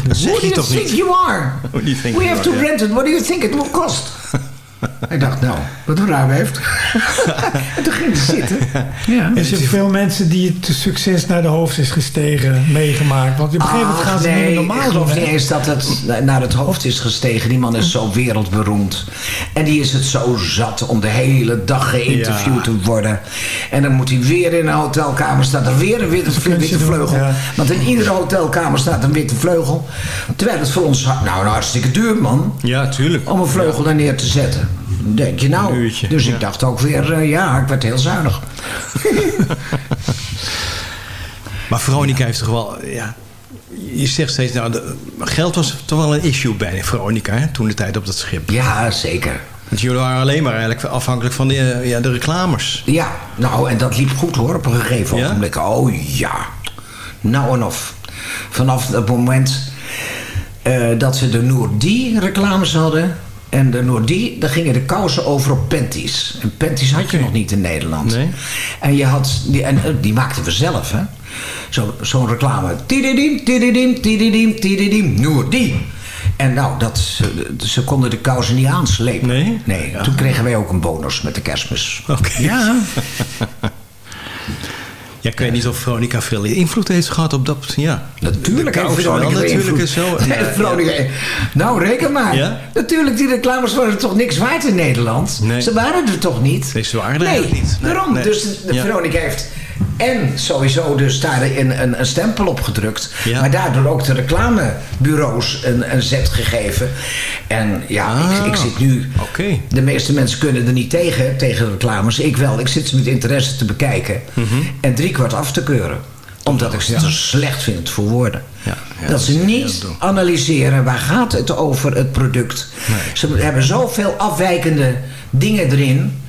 Speaker 8: Dat zeg
Speaker 9: Who do
Speaker 8: je
Speaker 9: you
Speaker 8: toch
Speaker 9: think
Speaker 8: niet?
Speaker 9: you are?
Speaker 8: Who do you think
Speaker 9: We have to rent it. What do you think it will cost? Hij dacht, nou, wat een raam heeft. en toen ging hij zitten. Ja.
Speaker 10: Er zijn veel mensen die het succes naar de hoofd is gestegen meegemaakt. Want op een gegeven moment gaan ze niet
Speaker 9: nee,
Speaker 10: meer normaal
Speaker 9: ik geloof
Speaker 10: doen.
Speaker 9: niet
Speaker 10: hè?
Speaker 9: eens dat het na- naar het hoofd is gestegen. Die man is zo wereldberoemd. En die is het zo zat om de hele dag geïnterviewd
Speaker 8: Ja.
Speaker 9: te worden. En dan moet hij weer in een hotelkamer. Staat er weer een witte, witte vleugel.
Speaker 10: ja.
Speaker 9: Want in iedere hotelkamer staat een witte vleugel. Terwijl het voor ons nou, een hartstikke duur man.
Speaker 8: Ja, tuurlijk.
Speaker 9: Om een vleugel daar neer te zetten. Denk je nou.
Speaker 8: Uurtje,
Speaker 9: dus
Speaker 8: ja.
Speaker 9: ik dacht ook weer, eh, ja, ik werd heel zuinig.
Speaker 8: Maar Veronica heeft toch wel... Ja, je zegt steeds, nou, de, geld was toch wel een issue bij Veronica, hè, toen de tijd op dat schip.
Speaker 9: Ja, zeker.
Speaker 8: Want jullie waren alleen maar eigenlijk afhankelijk van de, eh, ja, de reclames.
Speaker 9: Ja, nou, en dat liep goed hoor, op een gegeven
Speaker 8: Ja?
Speaker 9: ogenblik. Oh ja, nou en of. Vanaf het moment eh, dat ze de Noordi reclames hadden... en de Noordi, daar gingen de kousen over op panties. En panties had je nog niet in Nederland.
Speaker 8: Nee.
Speaker 9: En, je had, die, en eh, die maakten we zelf, hè. Zo- Zo'n reclame. Tididim, tididim, tididim, tididim, Noordi. En nou, dat, ze, ze konden de kousen niet aanslepen.
Speaker 8: Nee?
Speaker 9: Nee, toen kregen wij ook een bonus met de kerstmis.
Speaker 8: Oké.
Speaker 9: Ja.
Speaker 8: Ja, ik weet niet of Veronica veel invloed heeft gehad op dat... Ja,
Speaker 9: Natuurlijk heeft Veronica
Speaker 8: wel, natuurlijk is zo.
Speaker 9: Veronica- Nou, reken maar.
Speaker 8: Ja?
Speaker 9: Natuurlijk, die reclames waren toch niks waard in Nederland?
Speaker 8: Nee.
Speaker 9: Ze waren er toch niet?
Speaker 8: Nee, ze waren er
Speaker 9: nee,
Speaker 8: niet. Nee,
Speaker 9: daarom.
Speaker 8: nee.
Speaker 9: Dus de. Veronica heeft... En sowieso dus daar een, een, stempel op gedrukt.
Speaker 8: Ja.
Speaker 9: Maar daardoor ook de reclamebureaus een, een zet gegeven. En ja, ik,
Speaker 8: Ah,
Speaker 9: ik zit nu...
Speaker 8: Oké.
Speaker 9: De meeste mensen kunnen er niet tegen, tegen reclames. Ik wel. Ik zit ze met interesse te bekijken.
Speaker 8: Mhm.
Speaker 9: En driekwart af te keuren. Omdat ik ze te slecht vind voor woorden.
Speaker 8: Ja, ja,
Speaker 9: dat ze niet analyseren waar gaat het over het product. Ze hebben zoveel afwijkende dingen erin.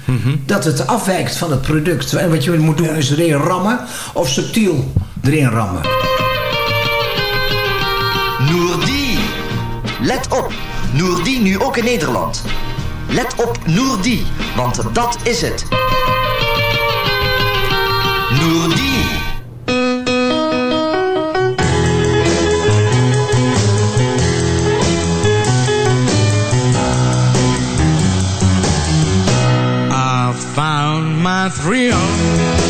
Speaker 9: Dat het afwijkt van het product. En wat je moet doen is erin rammen. Of subtiel erin rammen.
Speaker 13: Noordi. Let op, Noordi nu ook in Nederland. Let op Noordi, want dat is het. Noordi.
Speaker 12: Found my thrill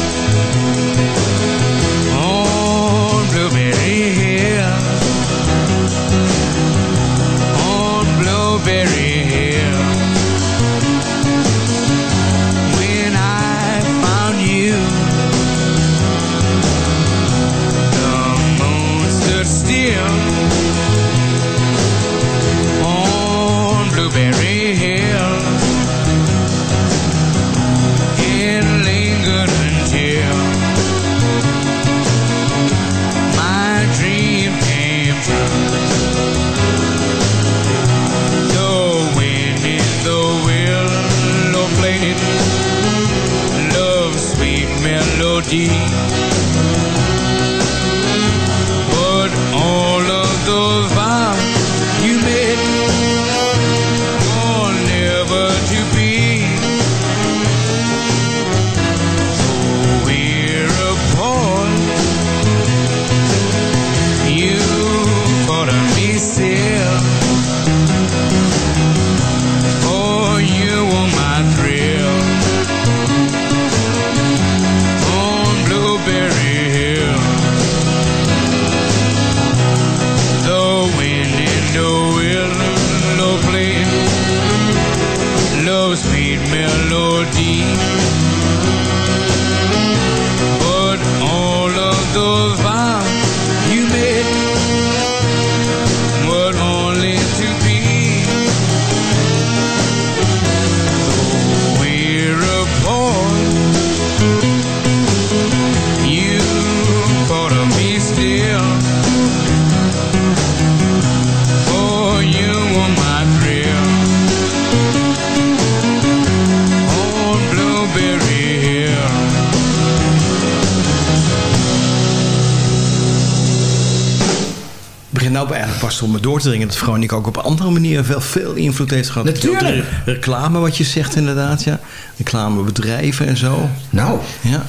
Speaker 8: past om me door te dringen dat Veronica ook op andere manieren veel, veel invloed heeft gehad.
Speaker 9: Natuurlijk.
Speaker 8: De reclame, wat je zegt inderdaad, ja. Reclamebedrijven en zo.
Speaker 9: Nou,
Speaker 8: ja.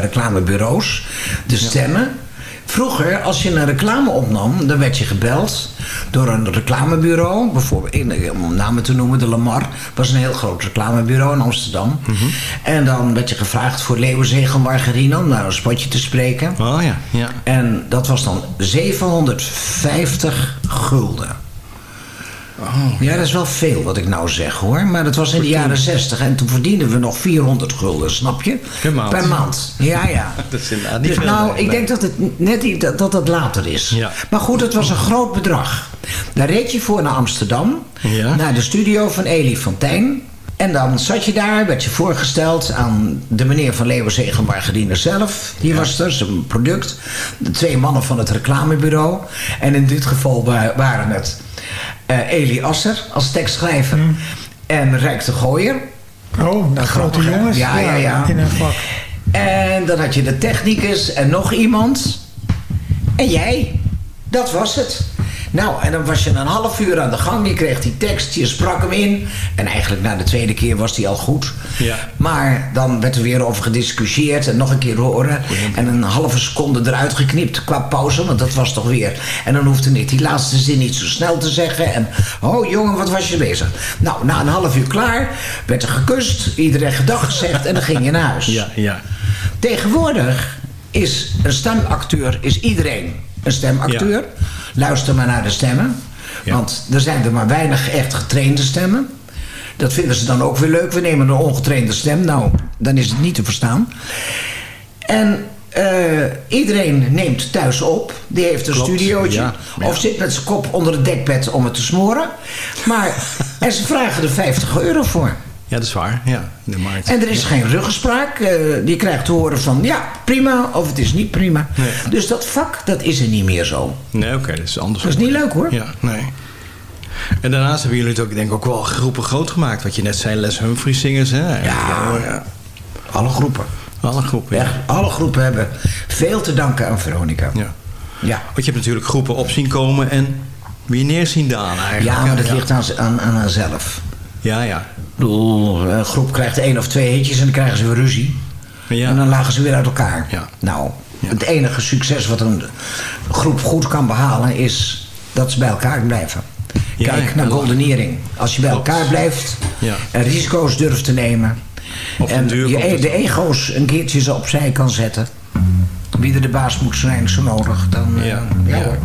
Speaker 9: reclamebureaus, de stemmen. Vroeger, als je een reclame opnam, dan werd je gebeld door een reclamebureau. Bijvoorbeeld, in- om namen te noemen, de Lamar was een heel groot reclamebureau in Amsterdam. En dan werd je gevraagd voor Leeuwenzegel Margarine om naar een spotje te spreken.
Speaker 8: Oh ja, ja.
Speaker 9: En dat was dan 750 gulden. Ja, dat is wel veel wat ik nou zeg hoor. Maar dat was in de jaren 60 en toen verdienden we nog 400 gulden, snap je?
Speaker 8: Per maand.
Speaker 9: Per maand. Ja, ja.
Speaker 8: Dat is inderdaad niet
Speaker 9: Dus nou, ik denk dat het net dat, dat het later is.
Speaker 8: Ja.
Speaker 9: Maar goed, het was een groot bedrag. Daar reed je voor naar Amsterdam,
Speaker 8: Ja.
Speaker 9: naar de studio van Elie Fontijn. En dan zat je daar, werd je voorgesteld aan de meneer van Leeuwenzegel Margarine zelf. Die was er, zijn product. De twee mannen van het reclamebureau. En in dit geval wa- waren het eh Elie Asser als tekstschrijver. En Rijk de Gooier.
Speaker 10: Oh, nou, grote jongens.
Speaker 9: Ja, ja, ja.
Speaker 10: In een vak.
Speaker 9: En dan had je de technicus en nog iemand. En jij. Dat was het. Nou, en dan was je een half uur aan de gang. Je kreeg die tekst, je sprak hem in. En eigenlijk na de tweede keer was die al goed.
Speaker 8: Ja.
Speaker 9: Maar dan werd er weer over gediscussieerd en nog een keer horen. En een halve seconde eruit geknipt qua pauze, want dat was toch weer. En dan hoefde ik die laatste zin niet zo snel te zeggen. En, oh jongen, wat was je bezig? Nou, na een half uur klaar, werd er gekust, iedereen gedag gezegd en dan ging je naar huis.
Speaker 8: Ja, ja.
Speaker 9: Tegenwoordig is een stemacteur, is iedereen een stemacteur. Luister maar naar de stemmen. Want er zijn er maar weinig echt getrainde stemmen. Dat vinden ze dan ook weer leuk. We nemen een ongetrainde stem. Nou, dan is het niet te verstaan. En eh, iedereen neemt thuis op. Die heeft een
Speaker 8: Klopt,
Speaker 9: studiootje.
Speaker 8: ja, ja.
Speaker 9: Of zit met zijn kop onder het dekbed om het te smoren. Maar, en ze vragen er 50 euro voor.
Speaker 8: Ja, dat is waar. Ja, de markt.
Speaker 9: En er is geen ruggespraak. eh, die krijgt te horen van ja, prima of het is niet prima. Dus dat vak, dat is er niet meer zo.
Speaker 8: Nee, oké, dat is anders.
Speaker 9: Dat is niet leuk hoor.
Speaker 8: Ja, nee. En daarnaast hebben jullie het ook, denk ik, ook wel groepen groot gemaakt. Wat je net zei, Les Humphries zingers, hè?
Speaker 9: Ja,
Speaker 8: ja.
Speaker 9: alle groepen.
Speaker 8: Alle groepen, ja.
Speaker 9: Echt, alle groepen hebben veel te danken aan Veronica.
Speaker 8: ja.
Speaker 9: Ja.
Speaker 8: Want je hebt natuurlijk groepen op zien komen en weer neer zien dalen eigenlijk.
Speaker 9: Ja, maar dat ligt aan, aan, aan haarzelf.
Speaker 8: Ja, ja.
Speaker 9: Bedoel, een groep krijgt één of twee hitjes en dan krijgen ze weer ruzie.
Speaker 8: Ja.
Speaker 9: En dan lagen ze weer uit elkaar.
Speaker 8: Ja.
Speaker 9: Nou, het enige succes wat een groep goed kan behalen is dat ze bij elkaar blijven. Kijk naar
Speaker 8: ja.
Speaker 9: Golden Earring. Als je bij elkaar blijft
Speaker 8: Ja.
Speaker 9: en risico's durft te nemen.
Speaker 8: Den
Speaker 9: en je,
Speaker 8: het
Speaker 9: de ego's een keertje opzij kan zetten. Wie er de baas moet zijn, zo nodig. Dan, eh,
Speaker 8: Ja,
Speaker 9: ja,
Speaker 8: ja.
Speaker 9: hoor.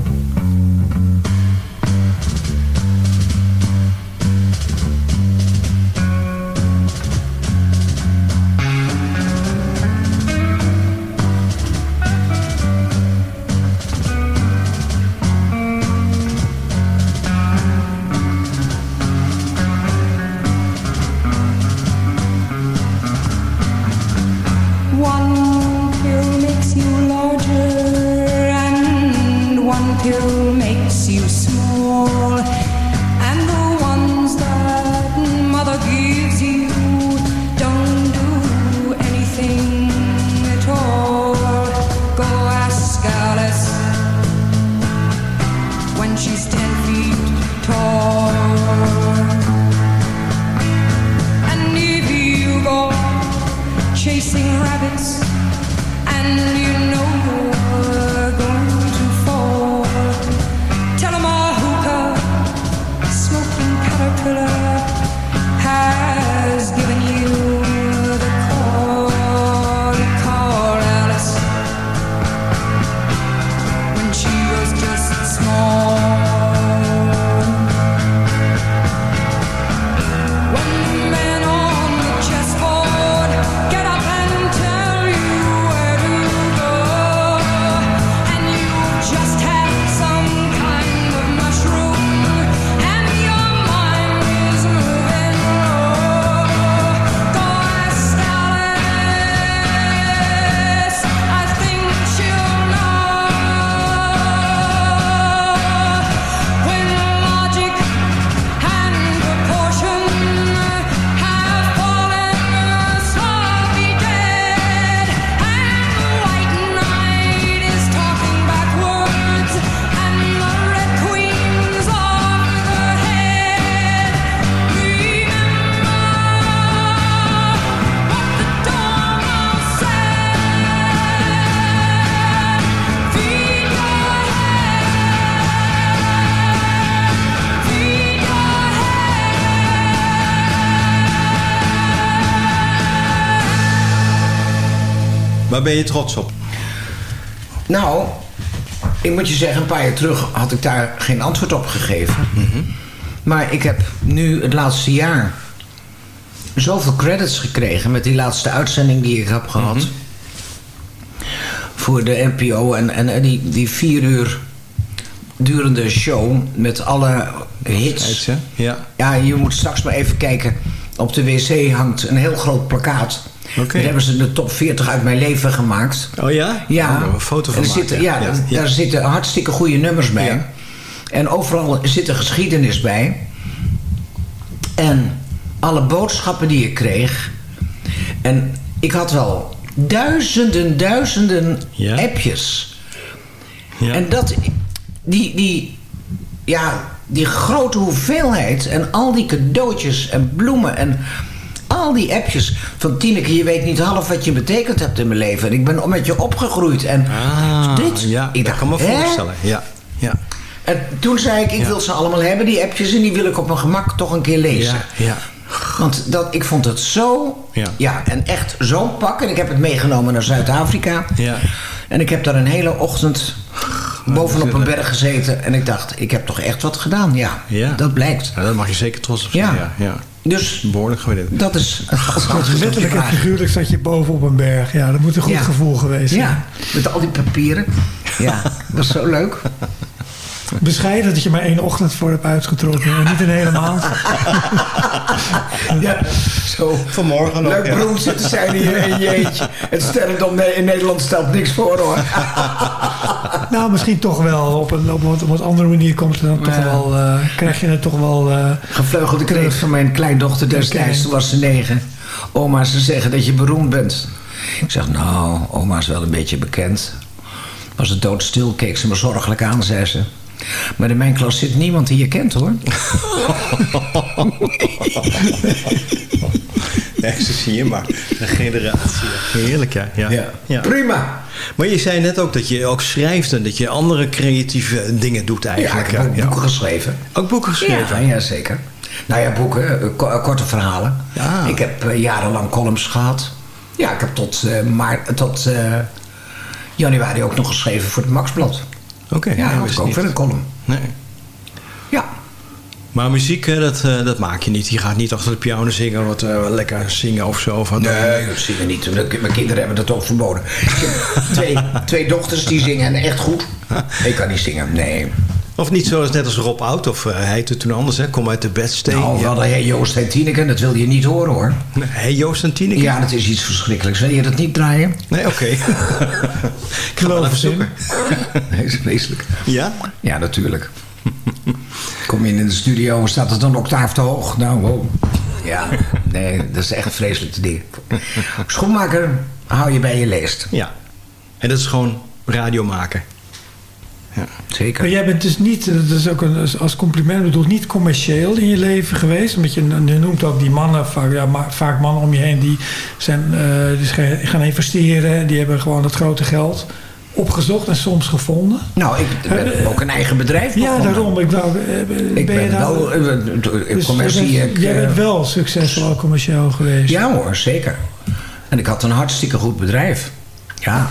Speaker 8: Ben je trots op?
Speaker 9: Nou, ik moet je zeggen, een paar jaar terug had ik daar geen antwoord op gegeven. Maar ik heb nu het laatste jaar zoveel credits gekregen met die laatste uitzending die ik heb gehad. Voor de NPO en, en, en die, die vier uur durende show met alle hits.
Speaker 8: Ja.
Speaker 9: Ja, je moet straks maar even kijken. Op de wc hangt een heel groot plakkaat. Daar hebben ze de top 40 uit mijn leven gemaakt.
Speaker 8: Oh ja?
Speaker 9: Ja.
Speaker 8: Oh, een foto van
Speaker 9: En er
Speaker 8: maken.
Speaker 9: zitten, ja,
Speaker 8: Ja, ja.
Speaker 9: daar zitten hartstikke goede nummers bij. En overal zit een geschiedenis bij. En alle boodschappen die ik kreeg. En ik had wel duizenden, duizenden appjes. En dat, die, die, ja, die grote hoeveelheid en al die cadeautjes en bloemen en al die appjes van Tineke, je weet niet half wat je betekend hebt in mijn leven. En ik ben met je opgegroeid. En
Speaker 8: Ah,
Speaker 9: dit,
Speaker 8: ja,
Speaker 9: ik
Speaker 8: dat kan me
Speaker 9: hè?
Speaker 8: voorstellen. Ja, ja.
Speaker 9: En toen zei ik, ik wil ze allemaal hebben, die appjes. En die wil ik op mijn gemak toch een keer lezen.
Speaker 8: Ja, ja.
Speaker 9: Want dat, ik vond het zo...
Speaker 8: Ja.
Speaker 9: en echt zo'n pak. En ik heb het meegenomen naar Zuid-Afrika.
Speaker 8: Ja.
Speaker 9: En ik heb daar een hele ochtend bovenop een berg gezeten. En ik dacht, ik heb toch echt wat gedaan. Ja,
Speaker 8: Ja.
Speaker 9: dat blijkt.
Speaker 8: Ja, daar mag je zeker trots op zijn.
Speaker 9: Ja.
Speaker 8: Ja.
Speaker 9: Dus
Speaker 8: Behoorlijk gewaardeerd.
Speaker 9: dat is...
Speaker 10: Letterlijk en figuurlijk zat je boven op een berg. Ja, dat moet een goed
Speaker 9: Ja.
Speaker 10: gevoel geweest zijn.
Speaker 9: Ja, met al die papieren. Ja, dat is zo leuk.
Speaker 10: Bescheiden dat je maar één ochtend voor hebt uitgetrokken. En niet een hele maand.
Speaker 9: Ja, zo.
Speaker 8: Vanmorgen nog.
Speaker 9: Leuk
Speaker 8: ja.
Speaker 9: beroemd zitten zijn hier in je eentje. Het sterrendom in Nederland stelt niks voor hoor.
Speaker 10: Nou, misschien toch wel. Op een, op een, op een wat andere manier komt het dan toch wel, eh, krijg je het toch wel... eh,
Speaker 9: Gevleugelde kreet van mijn kleindochter destijds, toen was ze negen. Oma, ze zeggen dat je beroemd bent. Ik zeg, nou, oma is wel een beetje bekend. Was het doodstil, keek ze me zorgelijk aan, zei ze. Maar in mijn klas zit niemand die je kent, hoor.
Speaker 8: Ja, zo zie je maar. Een generatie. Heerlijk, ja. ja.
Speaker 9: Ja. Prima.
Speaker 8: Maar je zei net ook dat je ook schrijft en dat je andere creatieve dingen doet
Speaker 9: Ja,
Speaker 8: eigenlijk.
Speaker 9: ik heb ook boeken geschreven.
Speaker 8: Ook boeken geschreven?
Speaker 9: Ja, ja, zeker. Nou ja, boeken, eh, ko- eh, korte verhalen.
Speaker 8: Ja.
Speaker 9: Ik heb eh, jarenlang columns gehad. Ja, ik heb tot, eh, maart, tot eh, januari ook nog geschreven voor het Maxblad.
Speaker 8: Oké,
Speaker 9: Ja, had ik ook weer een column.
Speaker 8: Nee.
Speaker 9: Ja.
Speaker 8: Maar muziek, hè, dat, eh, dat maak je niet. Je gaat niet achter de piano zingen, wat eh, lekker zingen of zo. Of.
Speaker 9: Nee, dat zie je niet. Mijn kinderen hebben dat ook verboden. Twee, twee dochters die zingen en echt goed. Ik kan niet zingen, nee.
Speaker 8: Of niet zoals net als Rob Oud, of eh, hij heette toen anders, hè? Kom uit de bedsteen.
Speaker 9: Nou, we
Speaker 8: ja.
Speaker 9: hadden hey, Joost en Tineke, dat wil je niet horen hoor.
Speaker 8: Hey Joost en Tineke?
Speaker 9: Ja, dat is iets verschrikkelijks. Wil je dat niet draaien?
Speaker 8: Nee, oké. Ik geloof even zoeken.
Speaker 9: Nee, is vreselijk.
Speaker 8: Ja?
Speaker 9: Ja, natuurlijk. Kom je in de studio, staat het een octaaf te hoog? Nou, wow. Ja, nee, dat is echt vreselijk te ding. Schoenmaker, hou je bij je leest.
Speaker 8: Ja. En dat is gewoon radio maken. Ja.
Speaker 9: Zeker.
Speaker 10: Maar jij bent dus niet, eh, dat is ook een, als compliment bedoeld, niet commercieel in je leven geweest. Omdat je, je noemt ook die mannen, vaak, ja, ma- vaak mannen om je heen, die, zijn, eh, die gaan- gaan investeren. Die hebben gewoon het grote geld opgezocht en soms gevonden.
Speaker 9: Nou, ik ben ook een eigen bedrijf
Speaker 10: Ja, daarom. Ik wou, eh,
Speaker 9: Ik
Speaker 10: ben je
Speaker 9: ben wel eh,
Speaker 10: Dus
Speaker 9: commercie.
Speaker 10: jij bent, jij
Speaker 9: eh,
Speaker 10: bent wel succesvol commercieel geweest.
Speaker 9: Ja hoor, zeker. En ik had een hartstikke goed bedrijf. Ja.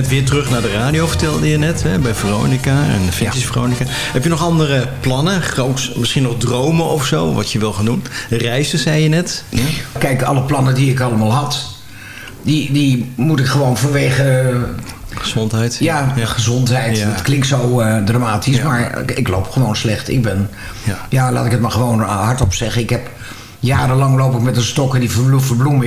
Speaker 8: Bent weer terug naar de radio, vertelde je net, hè, bij Veronica en Ficties Veronica. Heb je nog andere plannen? Groots, misschien nog dromen of zo, wat je wil gaan doen? Reizen, zei je net. Ja?
Speaker 9: Kijk, alle plannen die ik allemaal had, die, die moet ik gewoon vanwege... eh,
Speaker 8: Gezondheid.
Speaker 9: Ja, gezondheid.
Speaker 8: Ja.
Speaker 9: Het klinkt zo eh, dramatisch, maar ik, ik loop gewoon slecht. Ik ben, ja. laat ik het maar gewoon hardop zeggen. Ik heb jarenlang loop ik met een stok en die verbloem, verbloem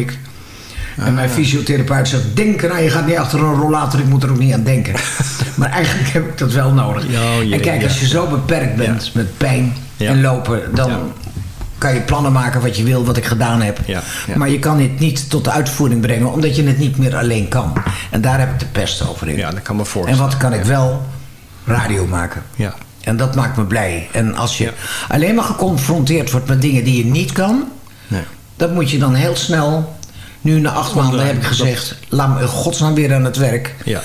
Speaker 9: En mijn fysiotherapeut zegt, denk eraan, je gaat niet achter een rollator, ik moet er ook niet aan denken. maar eigenlijk heb ik dat wel nodig.
Speaker 8: jee,
Speaker 9: en kijk, als je zo beperkt bent met pijn en lopen, dan kan je plannen maken wat je wil, wat ik gedaan heb.
Speaker 8: ja.
Speaker 9: Maar je kan het niet tot de uitvoering brengen, omdat je het niet meer alleen kan. En daar heb ik de pest over in.
Speaker 8: Ja, dat kan me
Speaker 9: En wat kan ik wel? Radio maken.
Speaker 8: Ja.
Speaker 9: En dat maakt me blij. En als je alleen maar geconfronteerd wordt met dingen die je niet kan...
Speaker 8: Nee.
Speaker 9: dan moet je dan heel snel... Nu na acht maanden heb ik gezegd... laat me in godsnaam weer aan het werk.
Speaker 8: Ja.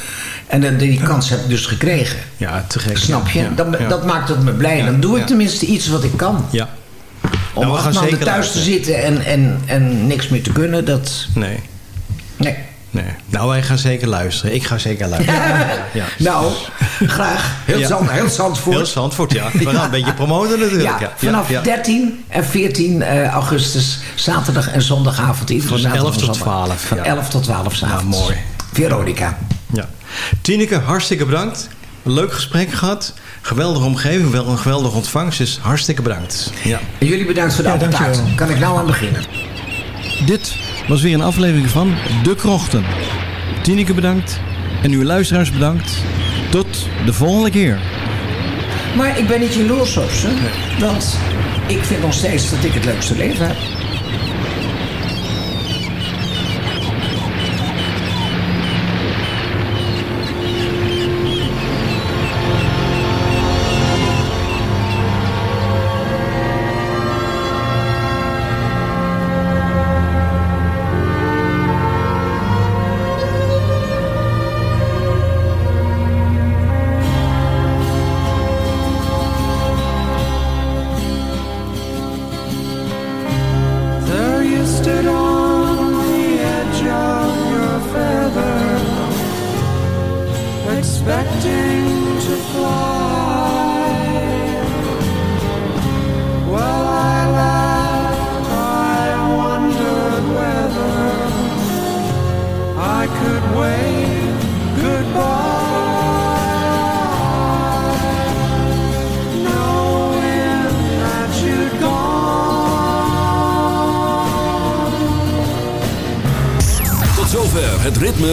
Speaker 9: En de- die kans heb ik dus gekregen.
Speaker 8: Ja, te gek.
Speaker 9: Snap je?
Speaker 8: Ja.
Speaker 9: Dat,
Speaker 8: Ja.
Speaker 9: dat maakt het me blij. Dan doe ik tenminste iets wat ik kan.
Speaker 8: Ja.
Speaker 9: Om
Speaker 8: Nou,
Speaker 9: acht
Speaker 8: gaan
Speaker 9: maanden thuis te zitten en, en, en niks meer te kunnen, dat...
Speaker 8: Nee.
Speaker 9: Nee.
Speaker 8: Nee. Nou, wij gaan zeker luisteren. Ik ga zeker luisteren. Ja.
Speaker 9: Nou, graag. Heel,
Speaker 8: Ja.
Speaker 9: Zand, heel Zandvoort.
Speaker 8: Heel Zandvoort, ja. We gaan een beetje promoten natuurlijk.
Speaker 9: Ja,
Speaker 8: Ja,
Speaker 9: vanaf
Speaker 8: ja.
Speaker 9: 13 en 14 eh, augustus, zaterdag en zondagavond.
Speaker 8: Dus
Speaker 9: zaterdag
Speaker 8: 11
Speaker 9: en
Speaker 8: tot
Speaker 9: zondag.
Speaker 8: 12,
Speaker 9: Van
Speaker 8: ja.
Speaker 9: 11 tot 12 s'avonds.
Speaker 8: mooi.
Speaker 9: Veronica.
Speaker 8: Ja. Tineke, hartstikke bedankt. Een leuk gesprek gehad. Geweldige omgeving, wel een geweldige ontvangst. Dus hartstikke bedankt. Ja.
Speaker 9: En jullie bedankt voor de
Speaker 8: Ja.
Speaker 9: Kan ik nou aan beginnen?
Speaker 8: Dit was weer een aflevering van De Krochten. Tineke bedankt. En uw luisteraars bedankt. Tot de volgende keer.
Speaker 9: Maar ik ben niet jaloers op ze. Want ik vind nog steeds dat ik het leukste leven heb.